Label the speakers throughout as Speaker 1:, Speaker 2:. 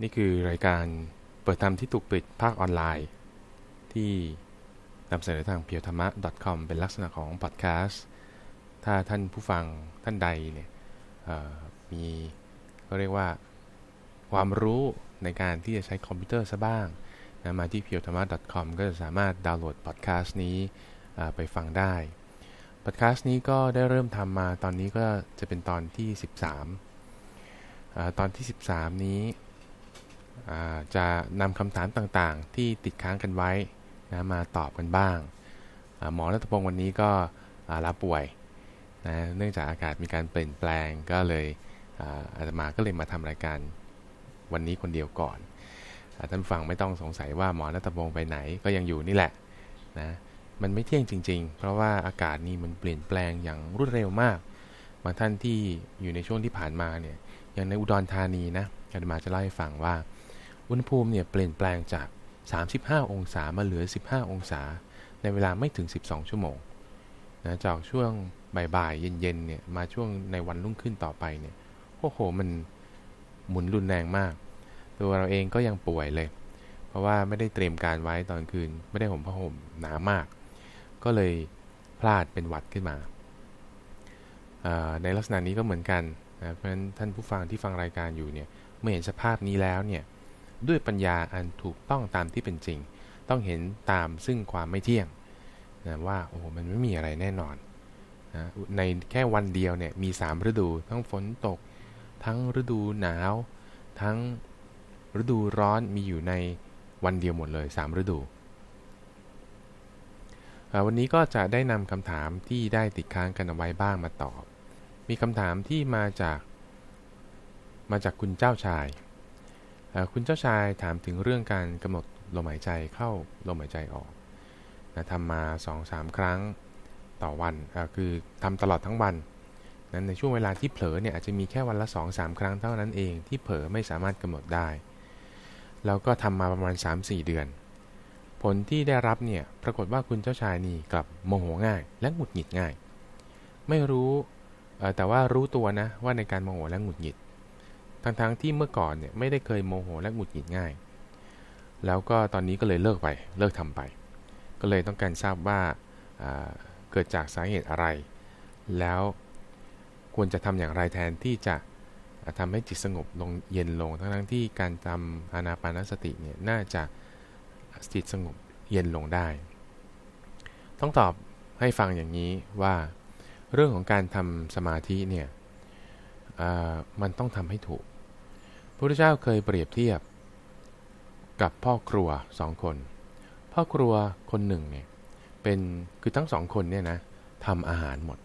Speaker 1: นี่คือรายการเปิดธรรมที่ถูกปิดภาคออนไลน์ ที่นำเสนอทางเพียวธรรมะ .com เป็นลักษณะของพอดแคสต์ถ้าท่านผู้ฟังท่านใดเนี่ยมีก็เรียกว่าความรู้ในการที่จะใช้คอมพิวเตอร์ซะบ้างนะมาที่ p พียวธรรมะ .com ก็จะสามารถดาวน์โหลดพอดแคสต์นี้ไปฟังได้พอดแคสต์นี้ก็ได้เริ่มทำมาตอนนี้ก็จะเป็นตอนที่ 13อตอนที่ 13 นี้ จะนำคำถามต่างๆ ที่ติดค้างกันไว้นะมาตอบกันบ้าง หมอรัตพงศ์วันนี้ก็ลาป่วยนะเนื่องจากอากาศมีการเปลี่ยนแปลงก็เลยอาตมาก็เลยมาทำรายการวันนี้คนเดียวก่อนท่านฟังไม่ต้องสงสัยว่าหมอรัตพงศ์ไปไหนก็ยังอยู่นี่แหละนะมันไม่เที่ยงจริง ๆ เพราะว่าอากาศนี่มันเปลี่ยนแปลงอย่างรวดเร็วมากบางท่านที่อยู่ในช่วงที่ผ่านมาเนี่ยอย่างในอุดรธานีนะอาตมาจะเล่าให้ฟังว่า อุณหภูมิเนี่ยเปลี่ยนแปลงจาก 35 องศามาเหลือ 15 องศา ในเวลาไม่ถึง 12 ชั่วโมงนะจากช่วงบ่ายๆเย็นๆเนี่ยมาช่วงในวันรุ่งขึ้นต่อไปเนี่ยโอ้โหมันหมุนรุนแรงมาก ตัวเราเองก็ยังป่วยเลย เพราะว่าไม่ได้เตรียมการไว้ตอนคืน ไม่ได้ห่มผ้าห่มหนามาก ก็เลยพลาดเป็นหวัดขึ้นมา ในลักษณะนี้ก็เหมือนกันนะเพราะฉะนั้นท่านผู้ฟังที่ฟังรายการอยู่เนี่ยเมื่อเห็นสภาพนี้แล้วเนี่ย ด้วยปัญญาอันถูกต้องตามที่เป็นจริง ต้องเห็นตามซึ่งความไม่เที่ยงนะว่าโอ้มันไม่มีอะไรแน่นอนนะในแค่วันเดียวเนี่ยมี 3 ฤดู ทั้งฝนตก ทั้งฤดูหนาว ทั้งฤดูร้อนมีอยู่ในวันเดียวหมดเลย 3 ฤดู วันนี้ก็จะได้นำคำถามที่ได้ติดค้างกันเอาไว้บ้างมาตอบ มีคำถามที่มาจาก มาจากคุณเจ้าชาย คุณเจ้าชายถามถึงเรื่องการกำหนดลมหายใจเข้าลมหายใจออกนะทำมา 2-3 ครั้งต่อวันคือทำตลอดทั้งวันนั้นในช่วงเวลาที่เผลอเนี่ยอาจจะมีแค่วันละ 2-3 ครั้งเท่านั้นเองที่เผลอไม่สามารถกำหนดได้ แล้วก็ทำมาประมาณ 3-4 เดือน ผลที่ได้รับเนี่ยปรากฏว่าคุณเจ้าชายนี่กลับโมโหง่าย และหงุดหงิดง่าย ไม่รู้แต่ว่ารู้ตัวนะว่าในการโมโหและหงุดหงิด ทั้งๆทที่เมื่อก่อนเนี่ยไม่ได้เคยโมโหและหงุดหงิดง่าย แล้วก็ตอนนี้ก็เลยเลิกไปเลิกทำไป ก็เลยต้องการทราบว่าเกิดจากสาเหตุอะไร แล้วควรจะทำอย่างไรแทนที่จะทำให้จิตสงบลงเย็นลง ทั้งๆที่การทำอานาปานสติเนี่ยน่าจะจิตสงบเย็นลงได้ ต้องตอบให้ฟังอย่างนี้ว่าเรื่องของการทำสมาธิเนี่ยมันต้องทำให้ถูก พระพุทธเจ้าเคยเปรียบเทียบ กับพ่อครัวสองคน พ่อครัวคนหนึ่งเนี่ยเป็นคือทั้งสองคนเนี่ยนะทำอาหารหมด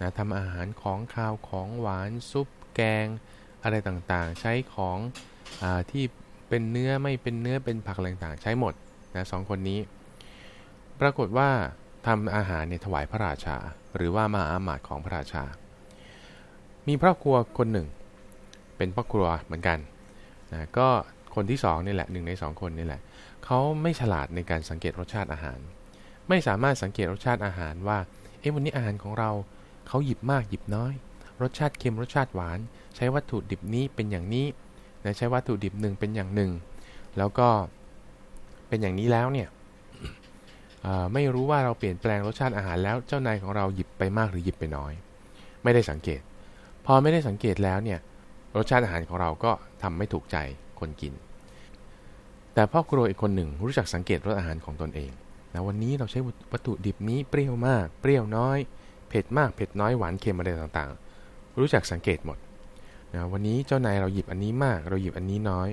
Speaker 1: นะทำอาหารของข้าวของหวานซุปแกง อะไรต่างๆ ใช้ของอที่เป็นเนื้อไม่เป็นเนื้อเป็นผักอะไรต่างๆ ใช้หมดนะสองคนนี้ ปรากฏว่าทำอาหารเนี่ยถวายพระราชา หรือว่ามาอามาตของพระราชา มีครอครัวคนหนึ่ง เป็นพ่อครัวเหมือนกัน นะก็คนที่2นี่แหละหนึ่งใน 2 คนนี่แหละเขาไม่ฉลาดในการสังเกตรสชาติอาหาร ไม่สามารถสังเกตรสชาติอาหารว่าเอ๊ะวันนี้อาหารของเราเขาหยิบมากหยิบน้อย รสชาติเค็มรสชาติหวาน ใช้วัตถุดิบนี้เป็นอย่างนี้นะใช้วัตถุดิบหนึ่งเป็นอย่างหนึ่ง แล้วก็เป็นอย่างนี้แล้วเนี่ยไม่รู้ว่าเราเปลี่ยนแปลงรสชาติอาหารแล้วเจ้านายของเราหยิบไปมากหรือหยิบไปน้อย ไม่ได้สังเกต พอไม่ได้สังเกตแล้วเนี่ย รสชาติอาหารของเราก็ทำไม่ถูกใจคนกิน แต่พ่อครัวอีกคนหนึ่งรู้จักสังเกตรสอาหารของตนเองนะวันนี้เราใช้วัตถุดิบนี้เปรี้ยวมาก เปรี้ยวน้อย เผ็ดมาก เผ็ดน้อย หวานเค็มอะไรต่างๆ รู้จักสังเกตหมดนะวันนี้เจ้านายเราหยิบอันนี้มาก เราหยิบอันนี้น้อย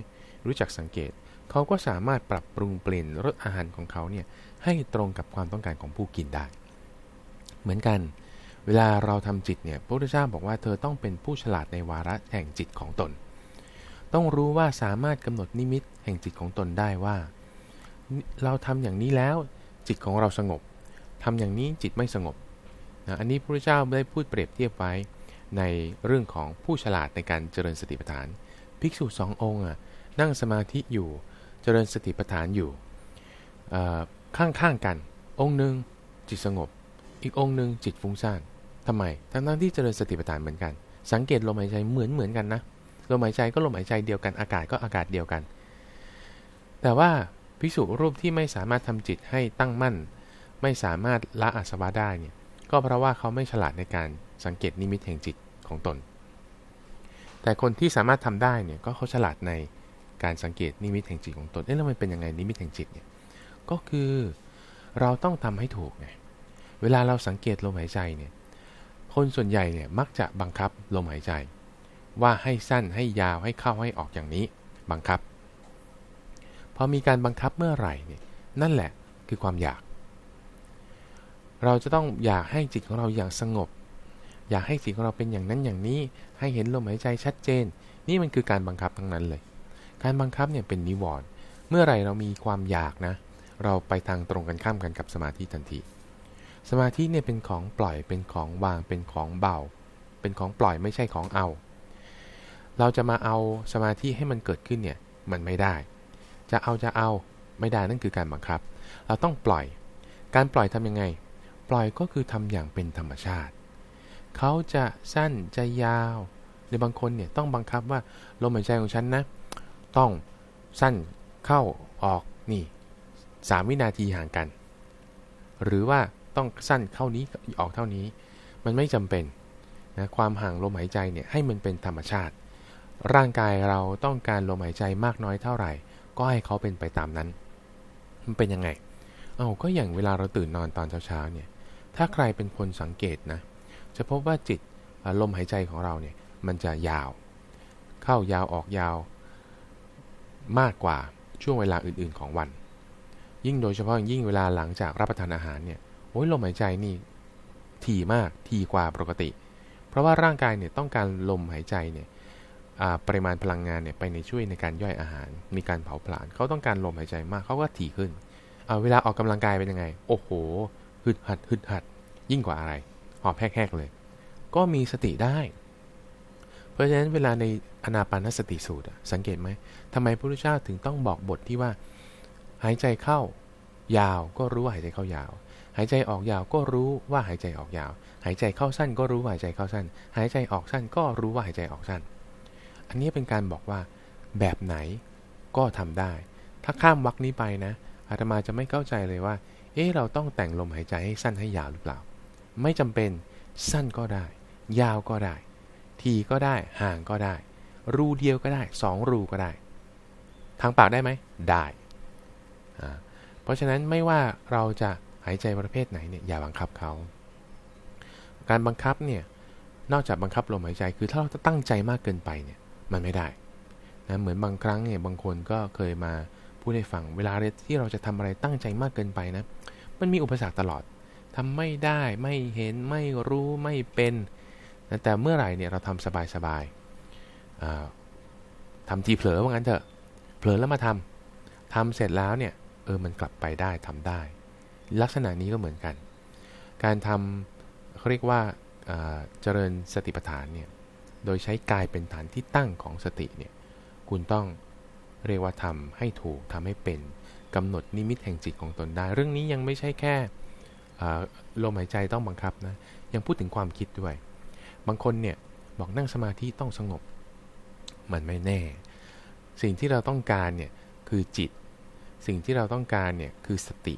Speaker 1: รู้จักสังเกต เขาก็สามารถปรับปรุงเปลี่ยนรสอาหารของเขาเนี่ยให้ตรงกับความต้องการของผู้กินได้ เหมือนกัน เวลาเราทำจิตเนี่ยพระพุทธเจ้าบอกว่าเธอต้องเป็นผู้ฉลาดในวาระแห่งจิตของตน ต้องรู้ว่าสามารถกำหนดนิมิตแห่งจิตของตนได้ว่า เราทำอย่างนี้แล้วจิตของเราสงบทำอย่างนี้จิตไม่สงบนะอันนี้พระพุทธเจ้าได้พูดเปรียบเทียบไว้ในเรื่องของผู้ฉลาดในการเจริญสติปัฏฐาน ภิกษุสององค์อะนั่งสมาธิอยู่เจริญสติปัฏฐานอยู่ข้างๆกัน องค์หนึ่งจิตสงบ อีกองค์หนึ่งจิตฟุ้งซ่าน ทำไมทั้งทั้งที่เจริญสติปัฏฐานเหมือนกัน สังเกตลมหายใจเหมือนเหมือนกันนะลมหายใจก็ลมหายใจเดียวกันอากาศก็อากาศเดียวกัน แต่ว่าภิกษุรูปที่ไม่สามารถทำจิตให้ตั้งมั่น ไม่สามารถละอาสวะได้เนี่ยก็เพราะว่าเขาไม่ฉลาดในการสังเกตนิมิตแห่งจิตของตน แต่คนที่สามารถทำได้เนี่ยก็เขาฉลาดในการสังเกตนิมิตแห่งจิตของตนเอ๊ะแล้วมันเป็นยังไงนิมิตแห่งจิตเนี่ยก็คือเราต้องทำให้ถูกไงเวลาเราสังเกตลมหายใจเนี่ย คนส่วนใหญ่เนี่ยมักจะบังคับลมหายใจ ว่าให้สั้นให้ยาวให้เข้าให้ออกอย่างนี้ บังคับ พอมีการบังคับเมื่อไหร่เนี่ยนั่นแหละคือความอยาก เราจะต้องอยากให้จิตของเราอย่างสงบ อยากให้จิตของเราเป็นอย่างนั้นอย่างนี้ ให้เห็นลมหายใจชัดเจน นี่มันคือการบังคับทั้งนั้นเลย การบังคับเนี่ยเป็นนิวรณ์เมื่อไหร่เรามีความอยากนะ เราไปทางตรงกันข้ามกันกับสมาธิทันที สมาธิเนี่ยเป็นของปล่อยเป็นของวางเป็นของเบา เป็นของปล่อยไม่ใช่ของเอา เราจะมาเอาสมาธิให้มันเกิดขึ้นเนี่ยมันไม่ได้ จะเอาจะเอาไม่ได้นั่นคือการบังคับ เราต้องปล่อย การปล่อยทํำยังไง ปล่อยก็คือทำอย่างเป็นธรรมชาติ เขาจะสั้นจะยาวในบางคนเนี่ยต้องบังคับว่าลมหายใจของฉันนะ ต้องสั้นเข้าออกนี่สามวินาทีห่างกัน หรือว่า ต้องสั้นเข้านี้ออกเท่านี้ มันไม่จำเป็นนะความห่างลมหายใจเนี่ยให้มันเป็นธรรมชาติ ร่างกายเราต้องการลมหายใจมากน้อยเท่าไหร่ ก็ให้เขาเป็นไปตามนั้น มันเป็นยังไง เอาก็อย่างเวลาเราตื่นนอนตอนเช้าๆเนี่ย ถ้าใครเป็นคนสังเกตนะ จะพบว่าจิตลมหายใจของเราเนี่ยมันจะยาว เข้ายาวออกยาวมากกว่าช่วงเวลาอื่นๆของวัน ยิ่งโดยเฉพาะยิ่งเวลาหลังจากรับประทานอาหารเนี่ย อ้ยลมหายใจนี่ถี่มากถี่กว่าปกติ เพราะว่าร่างกายเนี่ยต้องการลมหายใจเนี่ยปริมาณพลังงานเนี่ยไปในช่วยในการย่อยอาหาร มีการเผาผลาญเขาต้องการลมหายใจมากเขาก็ถี่ขึ้นเวลาออกกำลังกายเป็นยังไง โอ้โหฮึดหัดฮึดหัด ยิ่งกว่าอะไรหอบแหกๆเลย ก็มีสติได้ เพราะฉะนั้นเวลาในอนาปานสติสูตรสังเกตไหมทำไมพระพุทธเจ้าถึงต้องบอกบทที่ว่า หายใจเข้ายาวก็รู้ว่าหายใจเข้ายาว หายใจออกยาวก็รู้ว่าหายใจออกยาว หายใจเข้าสั้นก็รู้ว่าหายใจเข้าสั้น หายใจออกสั้นก็รู้ว่าหายใจออกสั้น อันนี้เป็นการบอกว่า แบบไหนก็ทำได้ ถ้าข้ามวักนี้ไปนะอาตมาจะไม่เข้าใจเลยว่า เอ๊ะเราต้องแต่งลมหายใจให้สั้นให้ยาวหรือเปล่า ไม่จำเป็นสั้นก็ได้ ยาวก็ได้ ทีก็ได้ห่างก็ได้ รูเดียวก็ได้สองรูก็ได้ ทางปากได้ไหมได้ เพราะฉะนั้นไม่ว่าเราจะ หายใจประเภทไหนเนี่ยอย่าบังคับเขา การบังคับเนี่ยนอกจากบังคับลมหายใจคือถ้าเราตั้งใจมากเกินไปเนี่ยมันไม่ได้นะเหมือนบางครั้งเนี่ยบางคนก็เคยมาพูดให้ฟังเวลาที่เราจะทำอะไรตั้งใจมากเกินไปนะมันมีอุปสรรคตลอดทำไม่ได้ไม่เห็นไม่รู้ไม่เป็นนะแต่เมื่อไหร่เนี่ยเราทำสบายๆทำทีเผลอว่างั้นเถอะเผลอแล้วมาทำทำเสร็จแล้วเนี่ยเออมันกลับไปได้ทำได้ ลักษณะนี้ก็เหมือนกัน การทำเขาเรียกว่าเจริญสติปัฏฐานเนี่ยโดยใช้กายเป็นฐานที่ตั้งของสติเนี่ยคุณต้องเรียกว่าทำให้ถูกทำให้เป็นกำหนดนิมิตแห่งจิตของตนได้ เรื่องนี้ยังไม่ใช่แค่ลมหายใจต้องบังคับนะยังพูดถึงความคิดด้วย บางคนเนี่ยบอกนั่งสมาธิต้องสงบ มันไม่แน่ สิ่งที่เราต้องการเนี่ยคือจิต สิ่งที่เราต้องการเนี่ยคือสติ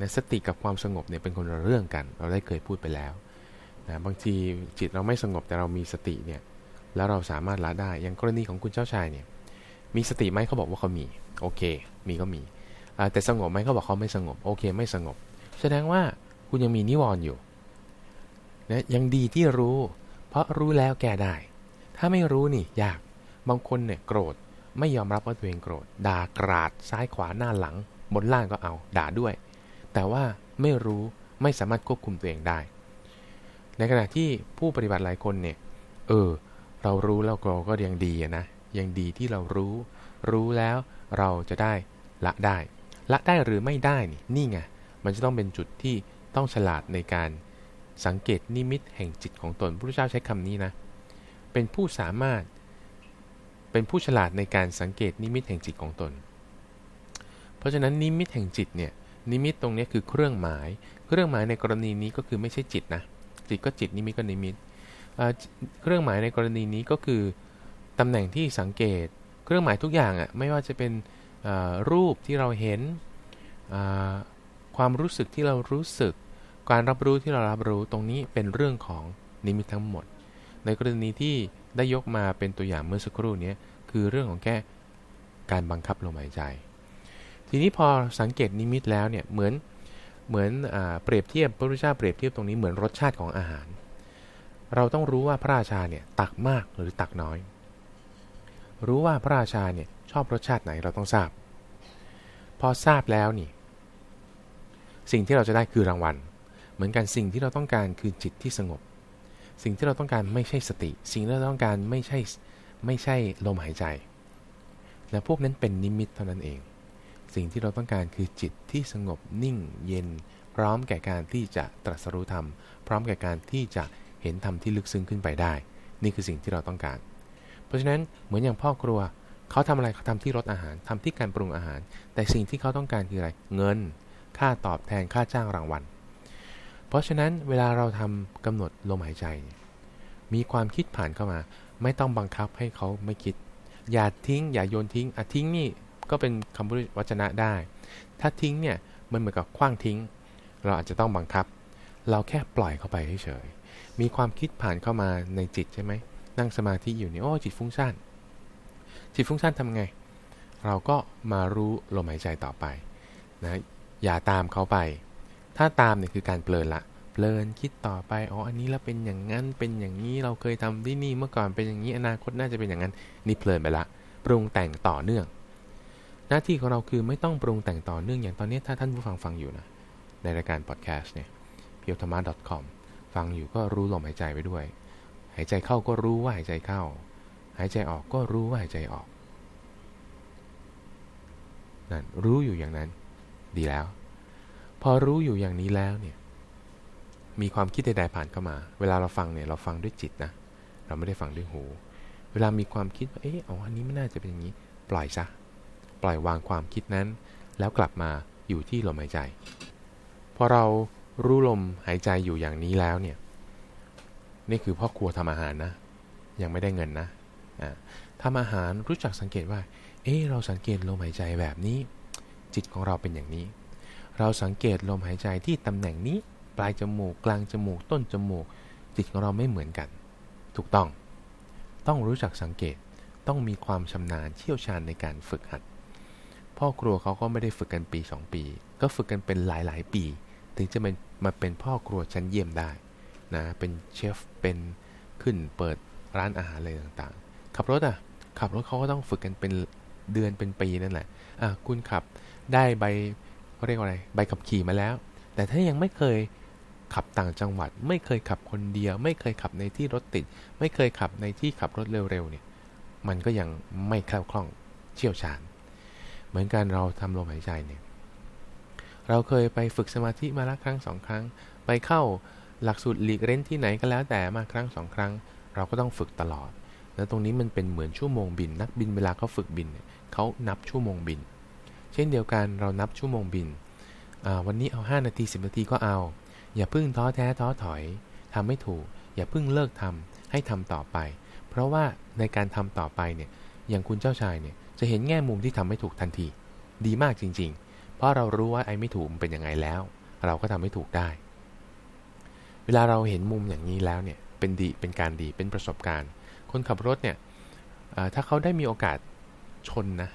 Speaker 1: นะสติกับความสงบเนี่ยเป็นคนละเรื่องกัน เราได้เคยพูดไปแล้วนะบางทีจิตเราไม่สงบแต่เรามีสติเนี่ยแล้วเราสามารถละได้ อย่างกรณีของคุณเจ้าชายเนี่ยมีสติไหมเขาบอกว่าเขามี โอเค มีก็มี แต่สงบไหมเขาบอกเขาไม่สงบ โอเค ไม่สงบ แสดงว่าคุณยังมีนิวรณ์อยู่นะยังดีที่รู้ เพราะรู้แล้วแก้ได้ ถ้าไม่รู้นี่ยาก บางคนเนี่ยโกรธ ไม่ยอมรับว่าตัวเองโกรธ ด่ากราด ซ้ายขวาหน้าหลัง บนล่างก็เอา ด่าด้วย แต่ว่าไม่รู้ไม่สามารถควบคุมตัวเองได้ ในขณะที่ผู้ปฏิบัติหลายคนเนี่ยเออเรารู้แล้วเราก็ยังดีนะยังดีที่เรารู้ รู้แล้วเราจะได้ละได้ ละได้หรือไม่ได้นี่นี่ไงมันจะต้องเป็นจุดที่ต้องฉลาดในการสังเกตนิมิตแห่งจิตของตนพระพุทธเจ้าใช้คำนี้นะ เป็นผู้สามารถ เป็นผู้ฉลาดในการสังเกตนิมิตแห่งจิตของตน เพราะฉะนั้นนิมิตแห่งจิตเนี่ย นิมิตตรงนี้คือเครื่องหมาย เครื่องหมายในกรณีนี้ก็คือไม่ใช่จิตนะ จิตก็จิตนิมิตก็นิมิต เครื่องหมายในกรณีนี้ก็คือตำแหน่งที่สังเกต เครื่องหมายทุกอย่างอะ่ะไม่ว่าจะเป็นรูปที่เราเห็นความรู้สึกที่เรารู้สึก การรับรู้ที่เรารับรู้ตรงนี้เป็นเรื่องของนิมิตทั้งหมด ในกรณีที่ได้ยกมาเป็นตัวอย่างเมื่อสักครู่นี้คือเรื่องของแค่การบังคับลมหายใจ ทีนี้พอสังเกตนิมิตแล้วเนี่ยเหมือนเหมือนอเปรียบเทียบพระพุทธเจ้าเปรียบเทียบตรงนี้เหมือนรสชาติของอาหาร เราต้องรู้ว่าพระราชาเนี่ยตักมากหรือตักน้อย รู้ว่าพระราชาเนี่ยชอบรสชาติไหนเราต้องทราบ พอทราบแล้วนี่ สิ่งที่เราจะได้คือรางวัล เหมือนกันสิ่งที่เราต้องการคือจิตที่สงบ สิ่งที่เราต้องการไม่ใช่สติ สิ่งที่เราต้องการไม่ใช่ไม่ใช่ลมหายใจและพวกนั้นเป็นนิมิตเท่านั้นเอง สิ่งที่เราต้องการคือจิตที่สงบนิ่งเย็น พร้อมแก่การที่จะตรัสรู้ธรรม พร้อมแก่การที่จะเห็นธรรมที่ลึกซึ้งขึ้นไปได้ นี่คือสิ่งที่เราต้องการ เพราะฉะนั้นเหมือนอย่างพ่อครัวเขาทำอะไรเขาทำที่รสอาหารทำที่การปรุงอาหาร แต่สิ่งที่เขาต้องการคืออะไร เงิน ค่าตอบแทนค่าจ้างรางวัล เพราะฉะนั้นเวลาเราทำกำหนดลมหายใจ มีความคิดผ่านเข้ามา ไม่ต้องบังคับให้เขาไม่คิด อย่าทิ้ง อย่าโยนทิ้งอะทิ้งนี่ ก็เป็นคำพูดวจนะได้ ถ้าทิ้งเนี่ยมันเหมือนกับคว้างทิ้ง เราอาจจะต้องบังคับ เราแค่ปล่อยเข้าไปเฉยๆมีความคิดผ่านเข้ามาในจิตใช่ไหมนั่งสมาธิอยู่นี่โอ้จิตฟุ้งซ่านจิตฟุ้งซ่านทำไง เราก็มารู้ลมหายใจต่อไปนะอย่าตามเขาไป ถ้าตามเนี่ยคือการเปลินละเปลินคิดต่อไปอ๋ออันนี้เราเป็นอย่างนั้นเป็นอย่างนี้เราเคยทำที่นี่เมื่อก่อนเป็นอย่างนี้อนาคตน่าจะเป็นอย่างนั้น นี่เพลินไปละ ปรุงแต่งต่อเนื่อง หน้าที่ของเราคือไม่ต้องปรุงแต่งต่อเนื่องอย่างตอนนี้ถ้าท่านผู้ฟังฟังอยู่นะ ในรายการพอดแคสต์เนี่ย p i o t h a m a c o m ฟังอยู่ก็รู้ลมหายใจไปด้วย หายใจเข้าก็รู้ว่าหายใจเข้า หายใจออกก็รู้ว่าหายใจออกนั่นรู้อยู่อย่างนั้น ดีแล้ว พอรู้อยู่อย่างนี้แล้วเนี่ยมีความคิดใดๆผ่านเข้ามา เวลาเราฟังเนี่ยเราฟังด้วยจิตนะ เราไม่ได้ฟังด้วยหู เวลามีความคิดว่าเอออ๋ออันนี้ไม่น่าจะเป็นอย่างนี้ ปล่อยซะ ปล่อยวางความคิดนั้น แล้วกลับมาอยู่ที่ลมหายใจ พอเรารู้ลมหายใจอยู่อย่างนี้แล้วเนี่ย นี่คือพ่อครัวทำอาหารนะ ยังไม่ได้เงินนะทำอาหารรู้จักสังเกตว่า เออเราสังเกตลมหายใจแบบนี้ จิตของเราเป็นอย่างนี้ เราสังเกตลมหายใจที่ตำแหน่งนี้ ปลายจมูก กลางจมูก ต้นจมูก จิตของเราไม่เหมือนกัน ถูกต้อง ต้องรู้จักสังเกต ต้องมีความชำนาญเชี่ยวชาญในการฝึกหัด พ่อครัวเขาก็ไม่ได้ฝึกกันปี 2 ปี ก็ฝึกกันเป็นหลายๆ ปี ถึงจะเป็นมาเป็นพ่อครัวชั้นเยี่ยมได้นะเป็นเชฟเป็นขึ้นเปิดร้านอาหารอะไรต่างๆ ขับรถอะขับรถเขาก็ต้องฝึกกันเป็นเดือนเป็นปีนั่นแหละอะคุณขับได้ใบเขาเรียกว่าอะไรใบขับขี่มาแล้ว แต่ถ้ายังไม่เคยขับต่างจังหวัด ไม่เคยขับคนเดียว ไม่เคยขับในที่รถติด ไม่เคยขับในที่ขับรถเร็วๆเนี่ยมันก็ยังไม่คล่วคล่องเชี่ยวชาญ มือนกันเราทำลมหายใจเนี่ยเราเคยไปฝึกสมาธิมาละครั้งสองครั้ง ไปเข้าหลักสูตรหลีกเล่นที่ไหนก็แล้วแต่มาครั้งสองครั้ง เราก็ต้องฝึกตลอด แล้วตรงนี้มันเป็นเหมือนชั่วโมงบิน นักบินเวลาเขาฝึกบินเขานับชั่วโมงบิน เช่นเดียวกันเรานับชั่วโมงบิน วันนี้เอา 5 นาที 10 นาทีก็เอา อย่าพึ่งท้อแท้ท้อถอยทำไม่ถูก อย่าพึ่งเลิกทำให้ทำต่อไป เพราะว่าในการทำต่อไปเนี่ยอย่างคุณเจ้าชายเนี่ย จะเห็นแง่มุมที่ทำไม่ถูกทันที ดีมากจริง ๆ เพราะเรารู้ว่าไอ้ไม่ถูกมันเป็นยังไงแล้ว เราก็ทำให้ถูกได้ เวลาเราเห็นมุมอย่างนี้แล้วเนี่ยเป็นดีเป็นการดีเป็นประสบการณ์ คนขับรถเนี่ยถ้าเขาได้มีโอกาสชนนะ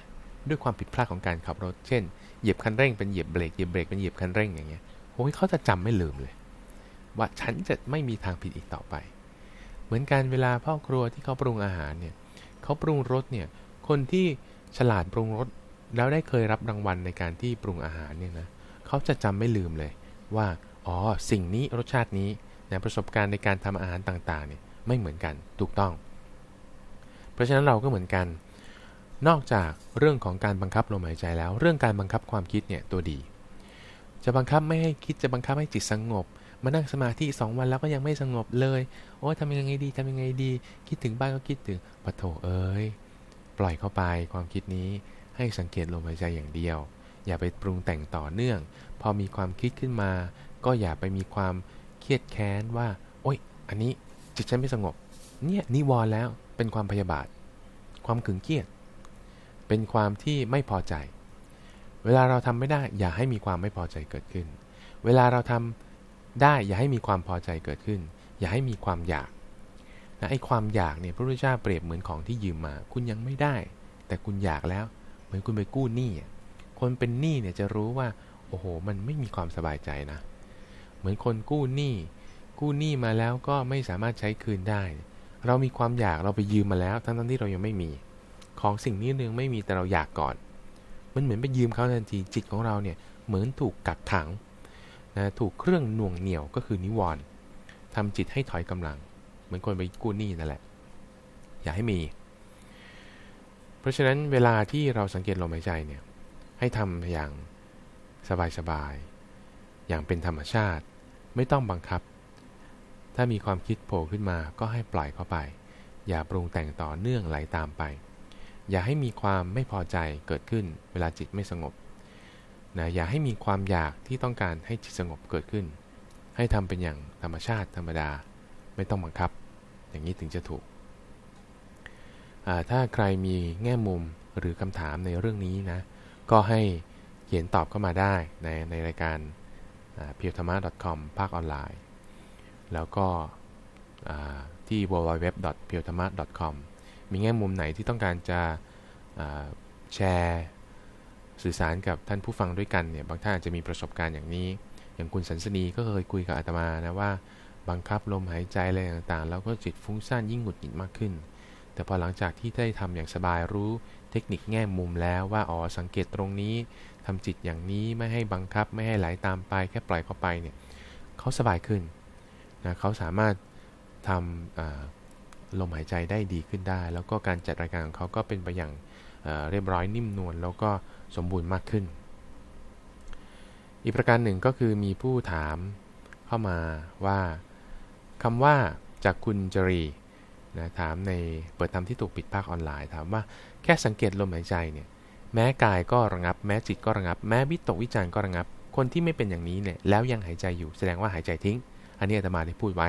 Speaker 1: ด้วยความผิดพลาดของการขับรถ เช่น เหยียบคันเร่งเป็นเหยียบเบรก เหยียบเบรกเป็นเหยียบคันเร่งอย่างเงี้ยโอ้ยเขาจะจำไม่ลืมเลย ว่าฉันจะไม่มีทางผิดอีกต่อไป เหมือนกันเวลาพ่อครัวที่เขาปรุงอาหารเนี่ยเขาปรุงรสเนี่ย คนที่ ฉลาดปรุงรสแล้วได้เคยรับรางวัลในการที่ปรุงอาหารเนี่ยนะเขาจะจำไม่ลืมเลยว่าอ๋อสิ่งนี้รสชาตินี้นะประสบการณ์ในการทำอาหารต่างๆเนี่ยไม่เหมือนกันถูกต้อง เพราะฉะนั้นเราก็เหมือนกัน นอกจากเรื่องของการบังคับลมหายใจแล้ว เรื่องการบังคับความคิดเนี่ยตัวดี จะบังคับไม่ให้คิดจะบังคับให้จิตสงบมานั่งสมาธิสองวันแล้วก็ยังไม่สงบเลย โอ้ทำยังไงดีทำยังไงดี คิดถึงบ้านก็คิดถึงปะโถเอ้ย ล่อยเข้าไปความคิดนี้ให้สังเกตลมหายใจอย่างเดียว อย่าไปปรุงแต่งต่อเนื่อง พอมีความคิดขึ้นมา ก็อย่าไปมีความเครียดแค้นว่า โอ้ยอันนี้จิตฉันไม่สงบ เนี่ยนิวรณ์แล้วเป็นความพยาบาท ความขึงเครียด เป็นความที่ไม่พอใจ เวลาเราทำไม่ได้ อย่าให้มีความไม่พอใจเกิดขึ้น เวลาเราทำได้อย่าให้มีความพอใจเกิดขึ้น อย่าให้มีความอยาก นะไอ้ความอยากเนี่ยพระพุทธเจ้าเปรียบเหมือนของที่ยืมมา คุณยังไม่ได้ แต่คุณอยากแล้ว เหมือนคุณไปกู้หนี้คนเป็นหนี้เนี่ยจะรู้ว่า โอ้โห มันไม่มีความสบายใจนะ เหมือนคนกู้หนี้กู้หนี้มาแล้วก็ไม่สามารถใช้คืนได้ เรามีความอยากเราไปยืมมาแล้ว ทั้งๆที่เรายังไม่มี ของสิ่งนี้นึงไม่มีแต่เราอยากก่อน มันเหมือนไปยืมเขาทันทีจิตของเราเนี่ยเหมือนถูกกักขังนะถูกเครื่องหน่วงเหนี่ยวก็คือนิวรณ์ทำจิตให้ถอยกำลัง มือนคนไปกู้หนี้นั่นแหละ อย่าให้มี เพราะฉะนั้นเวลาที่เราสังเกตลมหายใจเนี่ย ให้ทำอย่างสบายๆ อย่างเป็นธรรมชาติ ไม่ต้องบังคับ ถ้ามีความคิดโผล่ขึ้นมาก็ให้ปล่อยเข้าไป อย่าปรุงแต่งต่อเนื่องไหลาตามไป อย่าให้มีความไม่พอใจเกิดขึ้น เวลาจิตไม่สงบนะอย่าให้มีความอยากที่ต้องการให้จิตสงบเกิดขึ้น ให้ทำเป็นอย่างธรรมชาติธรรมดา ไม่ต้องบังคับ อย่างนี้ถึงจะถูก ถ้าใครมีแง่มุมหรือคำถามในเรื่องนี้นะ ก็ให้เขียนตอบเข้ามาได้ในในรายการเพียวธรรมะ .com ภาคออนไลน์ แล้วก็ที่ www p i e w t h a m a com มีแง่มุมไหนที่ต้องการจะแชร์สื่อสารกับท่านผู้ฟังด้วยกันเนี่ย บางท่านอาจจะมีประสบการณ์อย่างนี้ อย่างคุณสันสนีก็เคยคุยกับอาตมานะว่า บังคับลมหายใจอะไรต่างๆ แล้วก็จิตฟุ้งซ่านยิ่งหงุดหงิดมากขึ้น แต่พอหลังจากที่ได้ทำอย่างสบายรู้เทคนิคแง่มุมแล้วว่าอ๋อสังเกตตรงนี้ทำจิตอย่างนี้ไม่ให้บังคับไม่ให้ไหลาตามไปแค่ปล่อยเข้าไปเนี่ยเขาสบายขึ้นนะเขาสามารถทำลมหายใจได้ดีขึ้นได้ แล้วก็การจัดรายการของเขาก็เป็นไปอย่างเรียบร้อยนิ่มนวลแล้วก็สมบูรณ์มากขึ้น อีกประการหนึ่งก็คือมีผู้ถามเข้ามาว่า คำว่าจากคุณจรีนะถามในเปิดธรรมที่ถูกปิดภาคออนไลน์ ถามว่าแค่สังเกตลมหายใจเนี่ยแม้กายก็ระงับ แม้จิตก็ระงับ แม้วิตกวิจารก็ระงับ คนที่ไม่เป็นอย่างนี้เนี่ยแล้วยังหายใจอยู่แสดงว่าหายใจทิ้ง อันนี้อาตมาได้พูดไว้